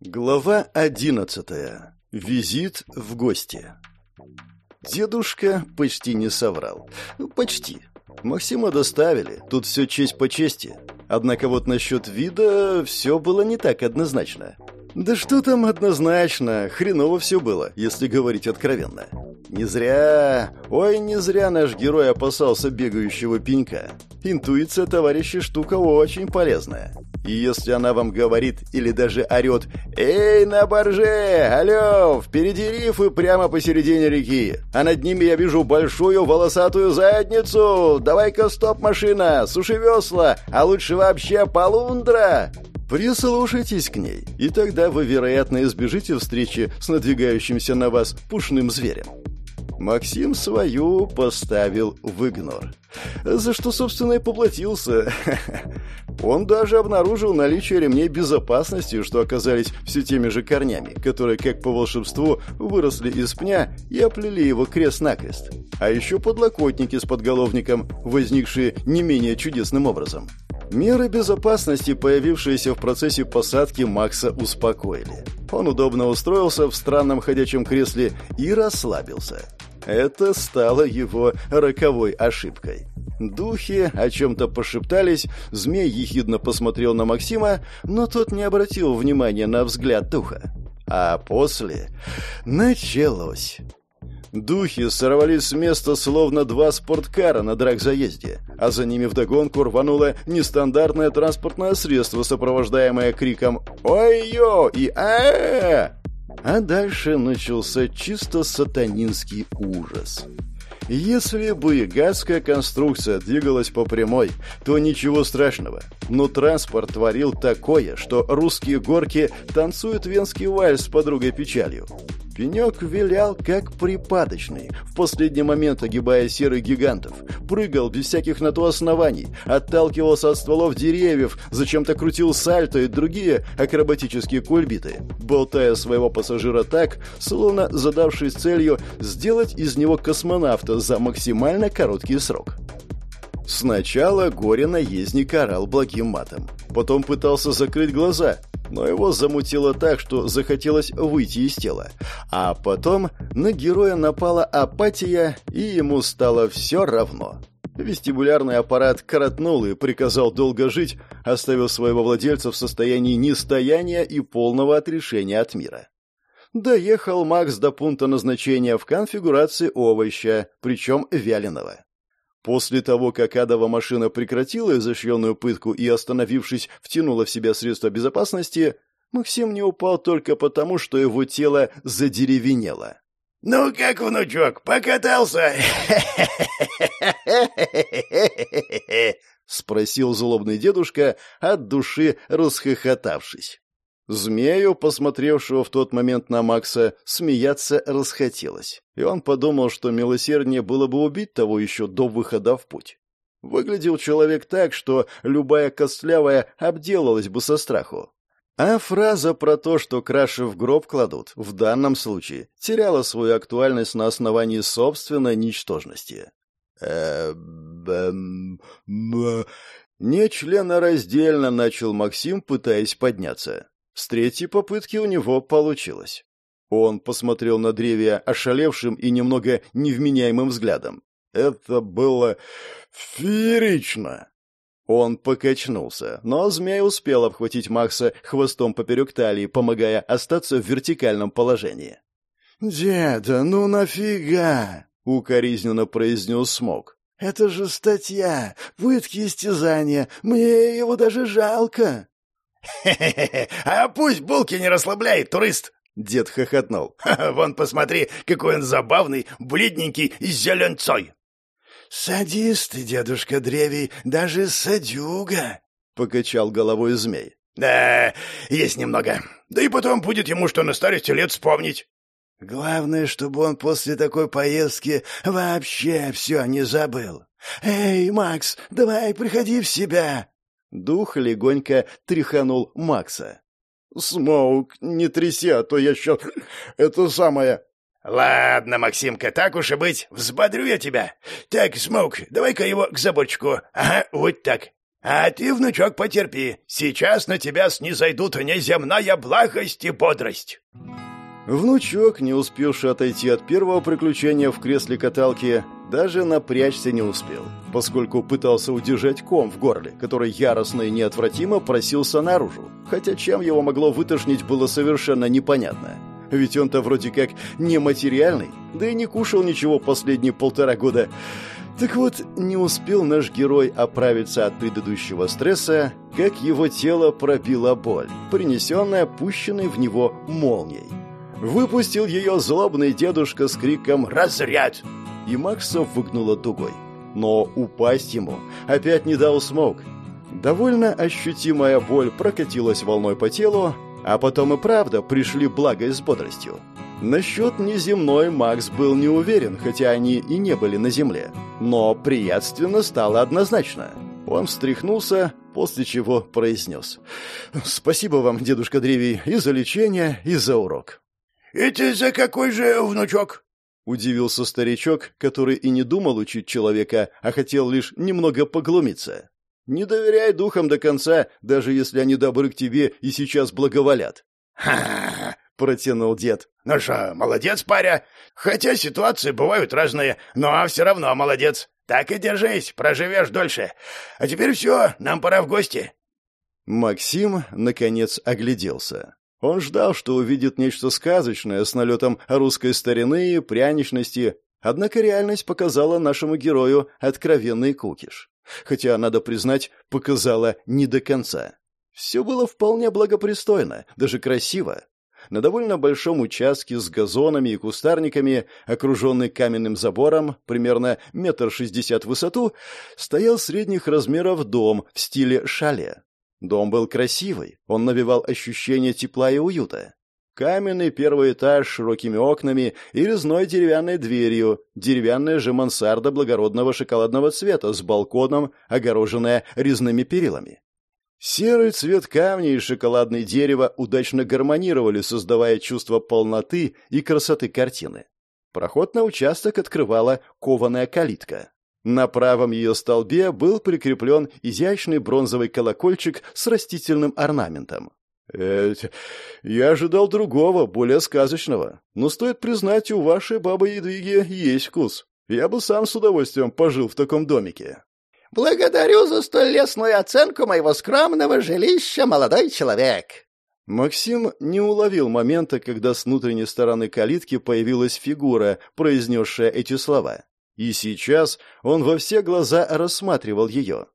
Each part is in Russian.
Глава одиннадцатая. Визит в гости. Дедушка почти не соврал. Ну, почти. Максима доставили, тут все честь по чести. Однако вот насчет вида все было не так однозначно. Да что там однозначно, хреново все было, если говорить откровенно. Не зря, ой, не зря наш герой опасался бегающего пенька. Интуиция товарища штука очень полезная. И если она вам говорит или даже орет «Эй, на борже! Алло! Впереди рифы прямо посередине реки, а над ними я вижу большую волосатую задницу! Давай-ка стоп, машина! Суши весла! А лучше вообще полундра!» Прислушайтесь к ней, и тогда вы, вероятно, избежите встречи с надвигающимся на вас пушным зверем. Максим свою поставил в игнор. За что, собственно, и поплатился. Он даже обнаружил наличие ремней безопасности, что оказались все теми же корнями, которые, как по волшебству, выросли из пня и оплели его крест-накрест. А еще подлокотники с подголовником, возникшие не менее чудесным образом. Меры безопасности, появившиеся в процессе посадки, Макса успокоили. Он удобно устроился в странном ходячем кресле и расслабился. Это стало его роковой ошибкой. Духи о чем-то пошептались, змей ехидно посмотрел на Максима, но тот не обратил внимания на взгляд духа. А после началось. Духи сорвались с места, словно два спорткара на драгзаезде, а за ними вдогонку рвануло нестандартное транспортное средство, сопровождаемое криком «Ой-ё!» и а, а дальше начался чисто сатанинский ужас. Если бы гадская конструкция двигалась по прямой, то ничего страшного. Но транспорт творил такое, что русские горки танцуют венский вальс с подругой печалью. Пенек вилял, как припадочный, в последний момент огибая серых гигантов, прыгал без всяких на то оснований, отталкивался от стволов деревьев, зачем-то крутил сальто и другие акробатические кульбиты, болтая своего пассажира так, словно задавшись целью сделать из него космонавта за максимально короткий срок. Сначала горе-наездник орал благим матом. Потом пытался закрыть глаза, но его замутило так, что захотелось выйти из тела. А потом на героя напала апатия, и ему стало все равно. Вестибулярный аппарат коротнул и приказал долго жить, оставив своего владельца в состоянии нестояния и полного отрешения от мира. Доехал Макс до пункта назначения в конфигурации овоща, причем вяленого. После того, как адова машина прекратила изощренную пытку и, остановившись, втянула в себя средства безопасности, Максим не упал только потому, что его тело задеревенело. «Ну как, внучок, покатался?» — спросил злобный дедушка, от души расхохотавшись. Змею, посмотревшего в тот момент на Макса, смеяться расхотелось, и он подумал, что милосерднее было бы убить того еще до выхода в путь. Выглядел человек так, что любая костлявая обделалась бы со страху. А фраза про то, что краши в гроб кладут, в данном случае теряла свою актуальность на основании собственной ничтожности. Нечленораздельно начал Максим, пытаясь подняться. С третьей попытки у него получилось. Он посмотрел на древе ошалевшим и немного невменяемым взглядом. Это было феерично. Он покачнулся, но змей успел обхватить Макса хвостом поперек талии, помогая остаться в вертикальном положении. «Деда, ну нафига?» — укоризненно произнес Смок. «Это же статья, пытки истязания, мне его даже жалко». «Хе-хе-хе! А пусть булки не расслабляет, турист!» Дед хохотнул. «Вон, посмотри, какой он забавный, бледненький и зеленцой!» «Садист дедушка Древий, даже садюга!» — покачал головой змей. «Да, есть немного. Да и потом будет ему что на старости лет вспомнить». «Главное, чтобы он после такой поездки вообще все не забыл. Эй, Макс, давай приходи в себя!» Дух легонько тряханул Макса. «Смоук, не тряси, а то я сейчас... Это самое...» «Ладно, Максимка, так уж и быть, взбодрю я тебя. Так, Смоук, давай-ка его к заборчику. Ага, вот так. «А ты, внучок, потерпи. Сейчас на тебя снизойдут неземная благость и бодрость». Внучок, не успевший отойти от первого приключения в кресле каталки, даже напрячься не успел, поскольку пытался удержать ком в горле, который яростно и неотвратимо просился наружу, хотя чем его могло вытошнить было совершенно непонятно. Ведь он-то вроде как нематериальный, да и не кушал ничего последние полтора года. Так вот, не успел наш герой оправиться от предыдущего стресса, как его тело пробила боль, принесенная пущенной в него молнией. Выпустил ее злобный дедушка с криком «Разряд!» И Макса выгнуло дугой. Но упасть ему опять не дал смог. Довольно ощутимая боль прокатилась волной по телу, а потом и правда пришли благо с бодростью. Насчет неземной Макс был не уверен, хотя они и не были на земле. Но приятственно стало однозначно. Он встряхнулся, после чего произнес. «Спасибо вам, дедушка Древий, и за лечение, и за урок». «Это за какой же внучок?» Удивился старичок, который и не думал учить человека, а хотел лишь немного поглумиться. «Не доверяй духам до конца, даже если они добры к тебе и сейчас благоволят». «Ха!» — протянул дед. «Ну что, молодец, паря. Хотя ситуации бывают разные, но все равно молодец. Так и держись, проживешь дольше. А теперь все, нам пора в гости». Максим, наконец, огляделся. Он ждал, что увидит нечто сказочное с налетом русской старины пряничности, однако реальность показала нашему герою откровенный кукиш. Хотя, надо признать, показала не до конца. Все было вполне благопристойно, даже красиво. На довольно большом участке с газонами и кустарниками, окруженный каменным забором, примерно метр шестьдесят в высоту, стоял средних размеров дом в стиле шале. Дом был красивый, он навевал ощущение тепла и уюта. Каменный первый этаж с широкими окнами и резной деревянной дверью, деревянная же мансарда благородного шоколадного цвета с балконом, огороженная резными перилами. Серый цвет камня и шоколадное дерево удачно гармонировали, создавая чувство полноты и красоты картины. Проход на участок открывала кованая калитка. На правом ее столбе был прикреплен изящный бронзовый колокольчик с растительным орнаментом. Э, я ожидал другого, более сказочного. Но стоит признать, у вашей бабы Едвиги есть вкус. Я бы сам с удовольствием пожил в таком домике. Благодарю за столь лестную оценку моего скромного жилища, молодой человек. Максим не уловил момента, когда с внутренней стороны калитки появилась фигура, произнесшая эти слова. И сейчас он во все глаза рассматривал ее.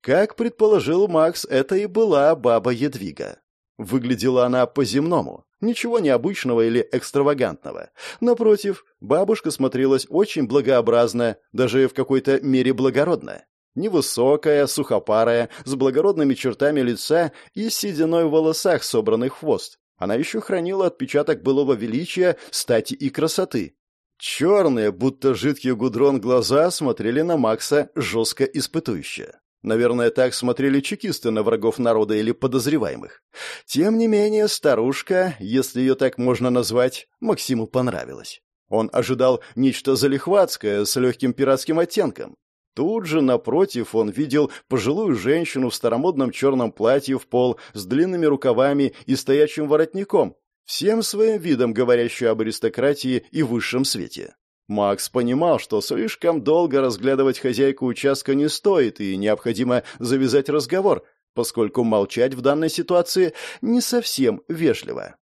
Как предположил Макс, это и была баба Едвига. Выглядела она по-земному, ничего необычного или экстравагантного. Напротив, бабушка смотрелась очень благообразно, даже в какой-то мере благородно. Невысокая, сухопарая, с благородными чертами лица и сединой в волосах, собранных в хвост. Она еще хранила отпечаток былого величия, стати и красоты. Черные, будто жидкий гудрон глаза смотрели на Макса жестко испытующе. Наверное, так смотрели чекисты на врагов народа или подозреваемых. Тем не менее, старушка, если ее так можно назвать, Максиму понравилась. Он ожидал нечто залихватское с легким пиратским оттенком. Тут же, напротив, он видел пожилую женщину в старомодном черном платье в пол с длинными рукавами и стоячим воротником, всем своим видом говорящую об аристократии и высшем свете. Макс понимал, что слишком долго разглядывать хозяйку участка не стоит и необходимо завязать разговор, поскольку молчать в данной ситуации не совсем вежливо.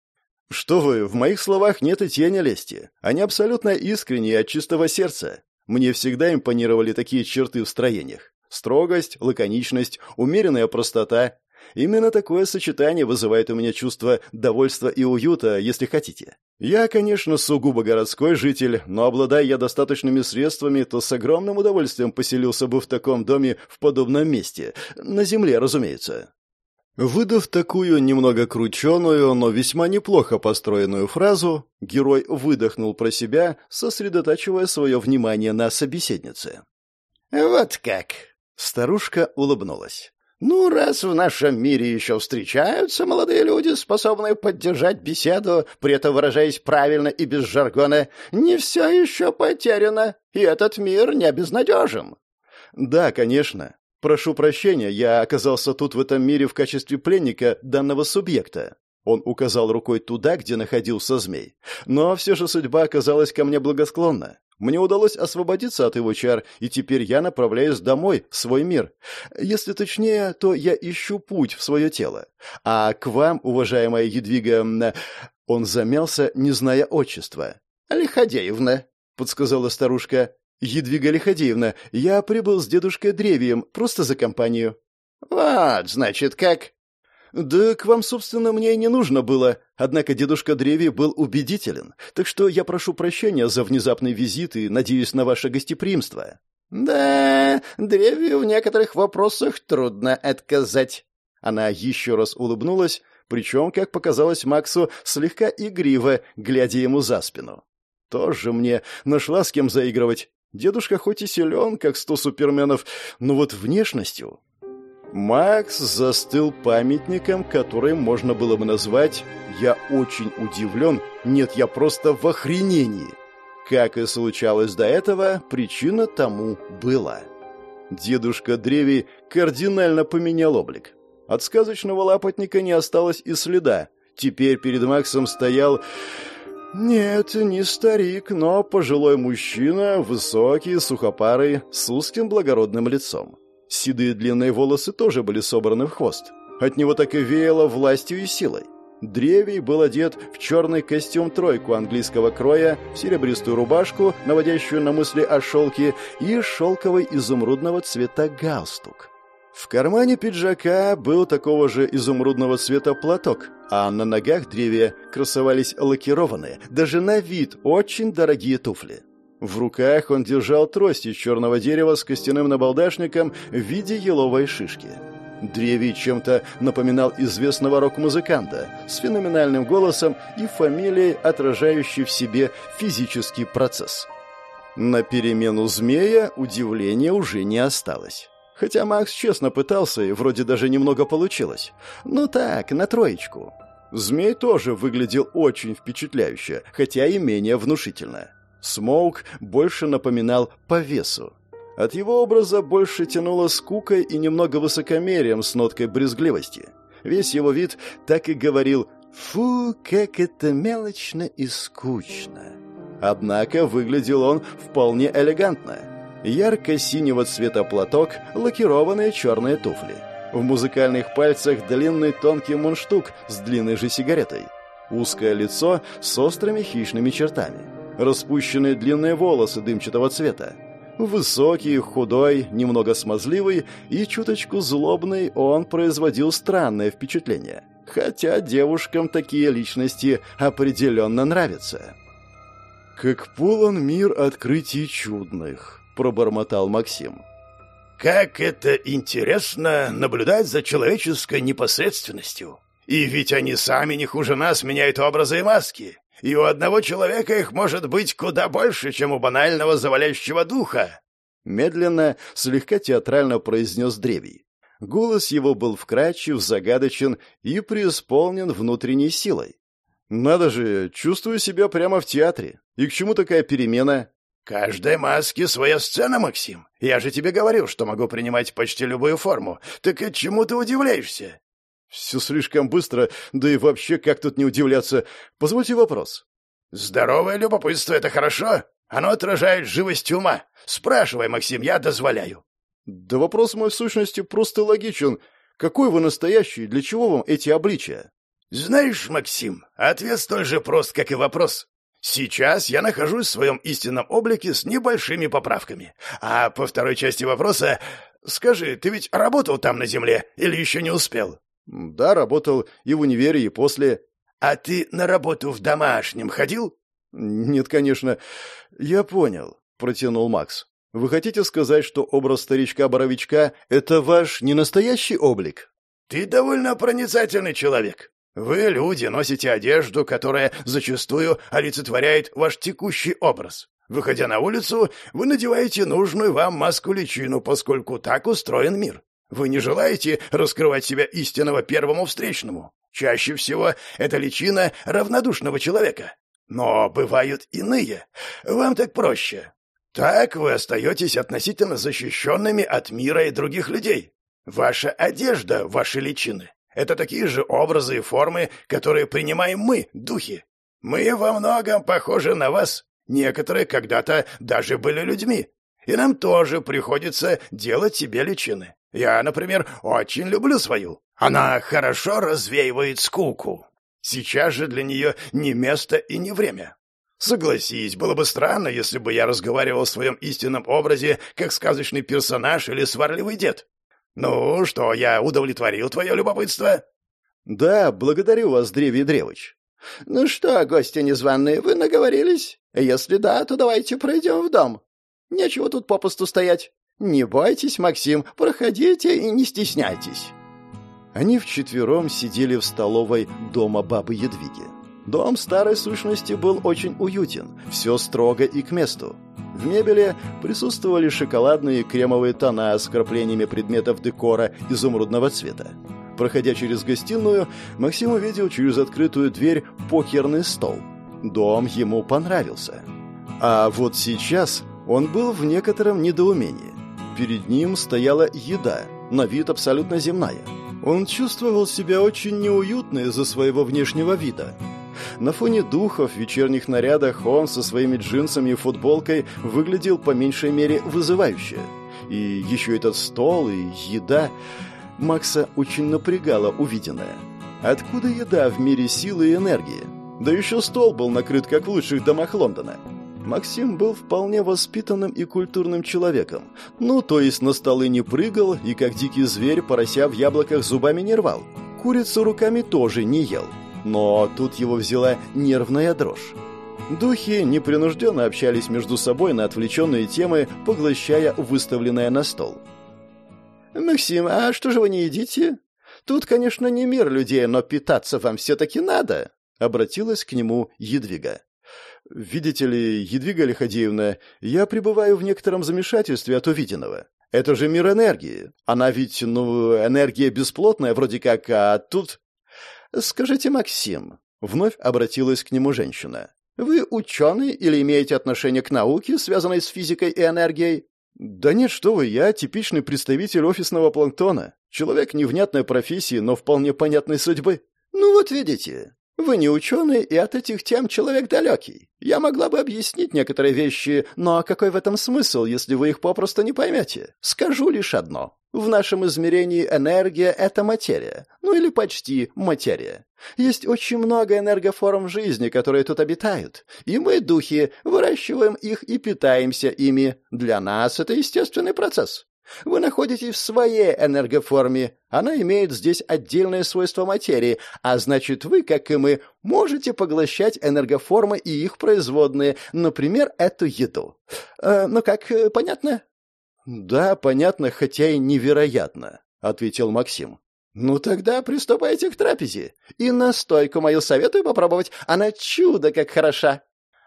«Что вы, в моих словах нет и тени лести. Они абсолютно искренние от чистого сердца. Мне всегда импонировали такие черты в строениях. Строгость, лаконичность, умеренная простота, Именно такое сочетание вызывает у меня чувство довольства и уюта, если хотите. Я, конечно, сугубо городской житель, но обладая я достаточными средствами, то с огромным удовольствием поселился бы в таком доме в подобном месте. На земле, разумеется. Выдав такую немного крученую, но весьма неплохо построенную фразу, герой выдохнул про себя, сосредотачивая свое внимание на собеседнице. «Вот как!» Старушка улыбнулась. Ну, раз в нашем мире еще встречаются молодые люди, способные поддержать беседу, при этом выражаясь правильно и без жаргона, не все еще потеряно, и этот мир не безнадежен. Да, конечно. Прошу прощения, я оказался тут в этом мире в качестве пленника данного субъекта. Он указал рукой туда, где находился змей. Но все же судьба оказалась ко мне благосклонна. Мне удалось освободиться от его чар, и теперь я направляюсь домой, в свой мир. Если точнее, то я ищу путь в свое тело. А к вам, уважаемая Едвига... Он замялся, не зная отчества. «Лиходеевна», — подсказала старушка. «Едвига Лиходеевна, я прибыл с дедушкой Древием, просто за компанию». «Вот, значит, как?» «Да к вам, собственно, мне и не нужно было. Однако дедушка Древи был убедителен, так что я прошу прощения за внезапный визит и надеюсь на ваше гостеприимство». «Да, Древи в некоторых вопросах трудно отказать». Она еще раз улыбнулась, причем, как показалось Максу, слегка игриво, глядя ему за спину. «Тоже мне нашла с кем заигрывать. Дедушка хоть и силен, как сто суперменов, но вот внешностью Макс застыл памятником, который можно было бы назвать «Я очень удивлен, нет, я просто в охренении». Как и случалось до этого, причина тому была. Дедушка Древи кардинально поменял облик. От сказочного лапотника не осталось и следа. Теперь перед Максом стоял... Нет, не старик, но пожилой мужчина, высокий, сухопарый, с узким благородным лицом. Седые длинные волосы тоже были собраны в хвост. От него так и веяло властью и силой. Древий был одет в черный костюм-тройку английского кроя, серебристую рубашку, наводящую на мысли о шелке, и шелковый изумрудного цвета галстук. В кармане пиджака был такого же изумрудного цвета платок, а на ногах древия красовались лакированные, даже на вид очень дорогие туфли. В руках он держал трость из черного дерева с костяным набалдашником в виде еловой шишки. Древий чем-то напоминал известного рок-музыканта с феноменальным голосом и фамилией, отражающей в себе физический процесс. На перемену змея удивления уже не осталось. Хотя Макс честно пытался, и вроде даже немного получилось. Ну так, на троечку. Змей тоже выглядел очень впечатляюще, хотя и менее внушительно. Смоук больше напоминал по весу. От его образа больше тянуло скукой и немного высокомерием с ноткой брезгливости. Весь его вид так и говорил «Фу, как это мелочно и скучно». Однако выглядел он вполне элегантно. Ярко-синего цвета платок, лакированные черные туфли. В музыкальных пальцах длинный тонкий мундштук с длинной же сигаретой. Узкое лицо с острыми хищными чертами распущенные длинные волосы дымчатого цвета. Высокий, худой, немного смазливый и чуточку злобный, он производил странное впечатление. Хотя девушкам такие личности определенно нравятся. «Как полон мир открытий чудных», — пробормотал Максим. «Как это интересно наблюдать за человеческой непосредственностью. И ведь они сами не хуже нас меняют образы и маски и у одного человека их может быть куда больше, чем у банального завалящего духа. Медленно, слегка театрально произнес Древий. Голос его был вкрадчив, загадочен и преисполнен внутренней силой. «Надо же, чувствую себя прямо в театре. И к чему такая перемена?» «Каждой маске своя сцена, Максим. Я же тебе говорил, что могу принимать почти любую форму. Так от чему ты удивляешься?» Все слишком быстро, да и вообще, как тут не удивляться. Позвольте вопрос. Здоровое любопытство — это хорошо. Оно отражает живость ума. Спрашивай, Максим, я дозволяю. Да вопрос мой в сущности просто логичен. Какой вы настоящий, для чего вам эти обличия? Знаешь, Максим, ответ столь же прост, как и вопрос. Сейчас я нахожусь в своем истинном облике с небольшими поправками. А по второй части вопроса... Скажи, ты ведь работал там на земле или еще не успел? Да, работал и в универе, и после. А ты на работу в домашнем ходил? Нет, конечно. Я понял, протянул Макс. Вы хотите сказать, что образ старичка-боровичка — это ваш не настоящий облик? Ты довольно проницательный человек. Вы, люди, носите одежду, которая зачастую олицетворяет ваш текущий образ. Выходя на улицу, вы надеваете нужную вам маску-личину, поскольку так устроен мир. Вы не желаете раскрывать себя истинного первому встречному? Чаще всего это личина равнодушного человека. Но бывают иные. Вам так проще. Так вы остаетесь относительно защищенными от мира и других людей. Ваша одежда, ваши личины — это такие же образы и формы, которые принимаем мы, духи. Мы во многом похожи на вас. Некоторые когда-то даже были людьми. И нам тоже приходится делать себе личины. Я, например, очень люблю свою. Она хорошо развеивает скуку. Сейчас же для нее не место и не время. Согласись, было бы странно, если бы я разговаривал в своем истинном образе, как сказочный персонаж или сварливый дед. Ну что, я удовлетворил твое любопытство? Да, благодарю вас, Древий Древыч. Ну что, гости незваные, вы наговорились? Если да, то давайте пройдем в дом. Нечего тут попусту стоять. Не бойтесь, Максим, проходите и не стесняйтесь. Они вчетвером сидели в столовой дома бабы Едвиги. Дом старой сущности был очень уютен, все строго и к месту. В мебели присутствовали шоколадные кремовые тона с краплениями предметов декора изумрудного цвета. Проходя через гостиную, Максим увидел через открытую дверь покерный стол. Дом ему понравился. А вот сейчас он был в некотором недоумении. Перед ним стояла еда, на вид абсолютно земная. Он чувствовал себя очень неуютно из-за своего внешнего вида. На фоне духов в вечерних нарядах он со своими джинсами и футболкой выглядел по меньшей мере вызывающе. И еще этот стол и еда... Макса очень напрягало увиденное. Откуда еда в мире силы и энергии? Да еще стол был накрыт, как в лучших домах Лондона. Максим был вполне воспитанным и культурным человеком. Ну, то есть на столы не прыгал и, как дикий зверь, порося в яблоках зубами не рвал. Курицу руками тоже не ел. Но тут его взяла нервная дрожь. Духи непринужденно общались между собой на отвлеченные темы, поглощая выставленное на стол. «Максим, а что же вы не едите? Тут, конечно, не мир людей, но питаться вам все-таки надо», — обратилась к нему Едвига. «Видите ли, Едвига Лиходеевна, я пребываю в некотором замешательстве от увиденного. Это же мир энергии. Она ведь, ну, энергия бесплотная вроде как, а тут...» «Скажите, Максим», — вновь обратилась к нему женщина, «вы ученый или имеете отношение к науке, связанной с физикой и энергией?» «Да нет, что вы, я типичный представитель офисного планктона. Человек невнятной профессии, но вполне понятной судьбы». «Ну вот видите, вы не ученый, и от этих тем человек далекий. Я могла бы объяснить некоторые вещи, но какой в этом смысл, если вы их попросту не поймете? Скажу лишь одно. В нашем измерении энергия — это материя. Ну или почти материя. Есть очень много энергоформ жизни, которые тут обитают. И мы, духи, выращиваем их и питаемся ими. Для нас это естественный процесс. Вы находитесь в своей энергоформе. Она имеет здесь отдельное свойство материи, а значит, вы, как и мы, можете поглощать энергоформы и их производные, например, эту еду. Э, ну как, э, понятно? Да, понятно, хотя и невероятно, ответил Максим. Ну тогда приступайте к трапезе. И настойку мою советую попробовать. Она чудо как хороша.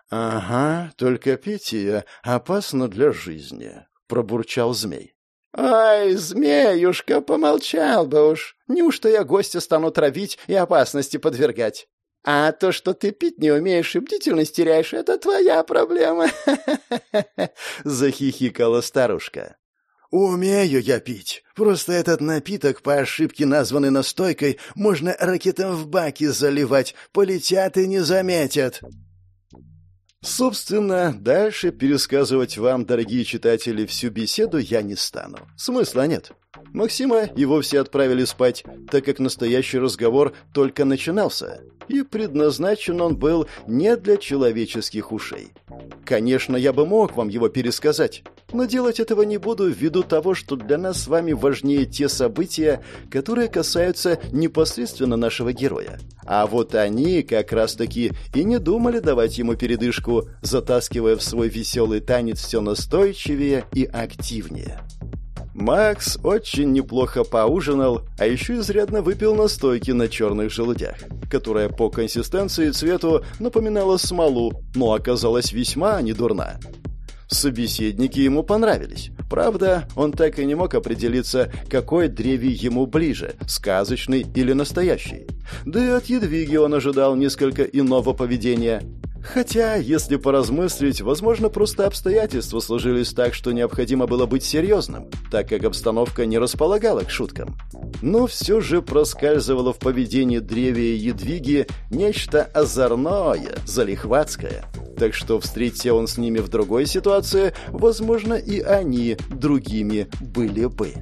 Ага, только пить ее опасно для жизни, пробурчал змей. «Ай, змеюшка, помолчал бы уж. Неужто я гостя стану травить и опасности подвергать? А то, что ты пить не умеешь и бдительность теряешь, это твоя проблема!» Захихикала старушка. «Умею я пить. Просто этот напиток, по ошибке названный настойкой, можно ракетом в баки заливать. Полетят и не заметят». Собственно, дальше пересказывать вам, дорогие читатели, всю беседу я не стану. Смысла нет. Максима и вовсе отправили спать, так как настоящий разговор только начинался, и предназначен он был не для человеческих ушей. Конечно, я бы мог вам его пересказать, но делать этого не буду ввиду того, что для нас с вами важнее те события, которые касаются непосредственно нашего героя. А вот они как раз-таки и не думали давать ему передышку, затаскивая в свой веселый танец все настойчивее и активнее. Макс очень неплохо поужинал, а еще изрядно выпил настойки на черных желудях, которая по консистенции и цвету напоминала смолу, но оказалась весьма недурна. Собеседники ему понравились. Правда, он так и не мог определиться, какой древий ему ближе, сказочный или настоящий. Да и от Едвиги он ожидал несколько иного поведения. Хотя, если поразмыслить, возможно, просто обстоятельства сложились так, что необходимо было быть серьезным, так как обстановка не располагала к шуткам. Но все же проскальзывало в поведении древия Едвиги нечто озорное, залихватское. Так что, встретя он с ними в другой ситуации, возможно, и они другими были бы.